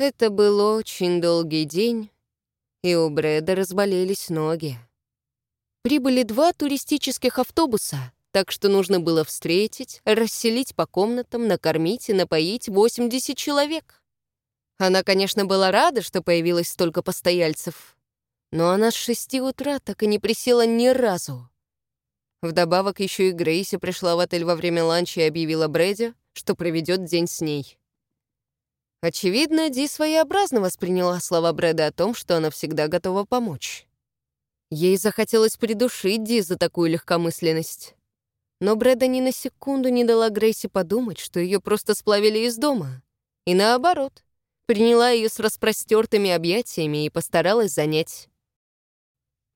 Это был очень долгий день, и у Брэда разболелись ноги. Прибыли два туристических автобуса, так что нужно было встретить, расселить по комнатам, накормить и напоить 80 человек. Она, конечно, была рада, что появилось столько постояльцев, но она с шести утра так и не присела ни разу. Вдобавок еще и Грейси пришла в отель во время ланча и объявила Брэди, что проведет день с ней. Очевидно, Ди своеобразно восприняла слова Брэда о том, что она всегда готова помочь. Ей захотелось придушить Ди за такую легкомысленность. Но Брэда ни на секунду не дала Грейси подумать, что ее просто сплавили из дома. И наоборот, приняла ее с распростертыми объятиями и постаралась занять.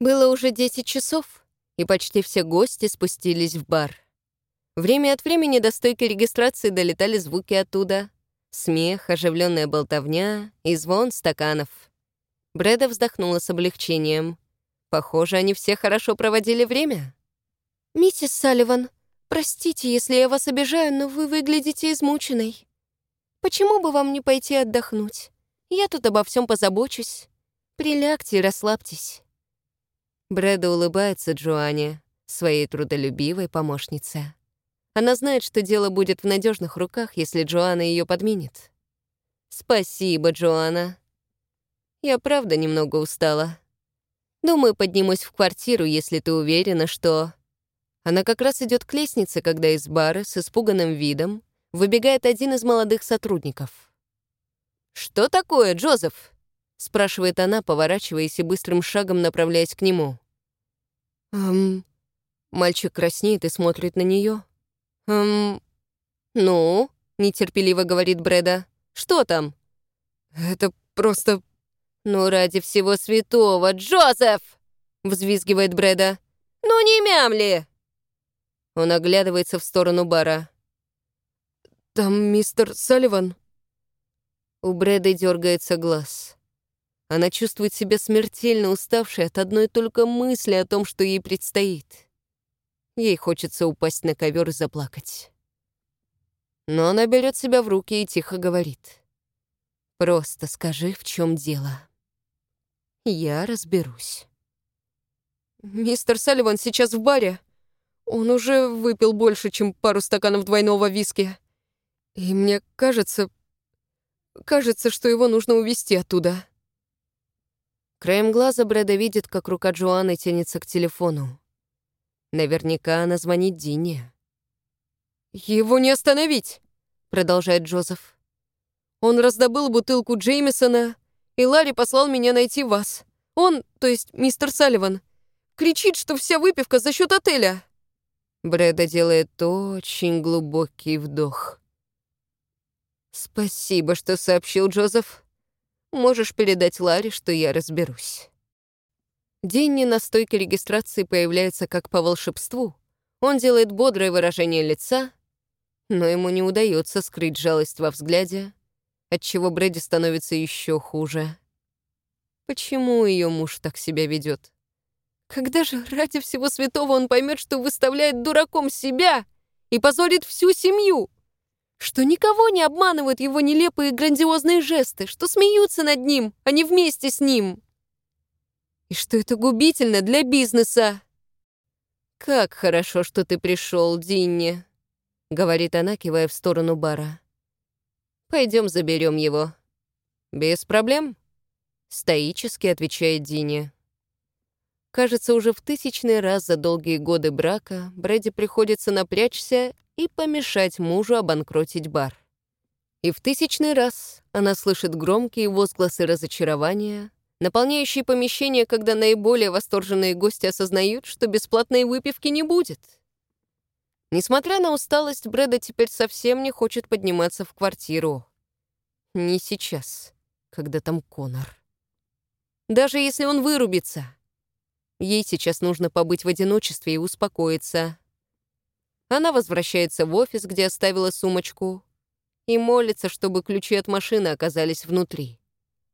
Было уже 10 часов, и почти все гости спустились в бар. Время от времени до стойки регистрации долетали звуки оттуда. Смех, оживленная болтовня и звон стаканов. Брэда вздохнула с облегчением. Похоже, они все хорошо проводили время. «Миссис Салливан, простите, если я вас обижаю, но вы выглядите измученной. Почему бы вам не пойти отдохнуть? Я тут обо всем позабочусь. Прилягте и расслабьтесь». Брэда улыбается Джоанне, своей трудолюбивой помощнице. Она знает, что дело будет в надежных руках, если Джоанна ее подменит. «Спасибо, Джоанна. Я правда немного устала. Думаю, поднимусь в квартиру, если ты уверена, что...» Она как раз идет к лестнице, когда из бара с испуганным видом выбегает один из молодых сотрудников. «Что такое, Джозеф?» — спрашивает она, поворачиваясь и быстрым шагом направляясь к нему. «Эм...» Мальчик краснеет и смотрит на нее. «Эм...» «Ну?» — нетерпеливо говорит Брэда. «Что там?» «Это просто...» «Ну, ради всего святого, Джозеф!» — взвизгивает Брэда. «Ну, не мямли!» Он оглядывается в сторону бара. «Там мистер Салливан?» У Брэда дергается глаз. Она чувствует себя смертельно уставшей от одной только мысли о том, что ей предстоит. Ей хочется упасть на ковер и заплакать. Но она берет себя в руки и тихо говорит. «Просто скажи, в чем дело. Я разберусь». «Мистер Салливан сейчас в баре. Он уже выпил больше, чем пару стаканов двойного виски. И мне кажется... Кажется, что его нужно увезти оттуда». Краем глаза Брэда видит, как рука Джоанны тянется к телефону. Наверняка она звонит Дине. «Его не остановить!» — продолжает Джозеф. «Он раздобыл бутылку Джеймисона, и Ларри послал меня найти вас. Он, то есть мистер Салливан, кричит, что вся выпивка за счет отеля». Брэда делает очень глубокий вдох. «Спасибо, что сообщил Джозеф. Можешь передать Ларе, что я разберусь». Динни на стойке регистрации появляется как по волшебству. Он делает бодрое выражение лица, но ему не удается скрыть жалость во взгляде, отчего Брэди становится еще хуже. Почему ее муж так себя ведет? Когда же ради всего святого он поймет, что выставляет дураком себя и позорит всю семью? что никого не обманывают его нелепые грандиозные жесты, что смеются над ним, а не вместе с ним. И что это губительно для бизнеса. «Как хорошо, что ты пришел, Динни», — говорит она, кивая в сторону бара. Пойдем заберем его». «Без проблем», — стоически отвечает Динни. Кажется, уже в тысячный раз за долгие годы брака Брэди приходится напрячься и помешать мужу обанкротить бар. И в тысячный раз она слышит громкие возгласы разочарования, наполняющие помещение, когда наиболее восторженные гости осознают, что бесплатной выпивки не будет. Несмотря на усталость, Брэда теперь совсем не хочет подниматься в квартиру. Не сейчас, когда там Конор. Даже если он вырубится. Ей сейчас нужно побыть в одиночестве и успокоиться. Она возвращается в офис, где оставила сумочку, и молится, чтобы ключи от машины оказались внутри.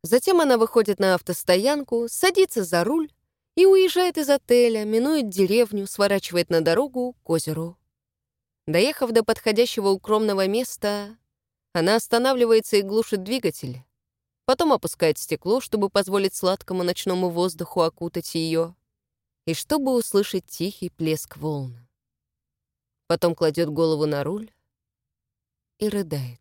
Затем она выходит на автостоянку, садится за руль и уезжает из отеля, минует деревню, сворачивает на дорогу к озеру. Доехав до подходящего укромного места, она останавливается и глушит двигатель. потом опускает стекло, чтобы позволить сладкому ночному воздуху окутать ее, и чтобы услышать тихий плеск волн. Потом кладет голову на руль и рыдает.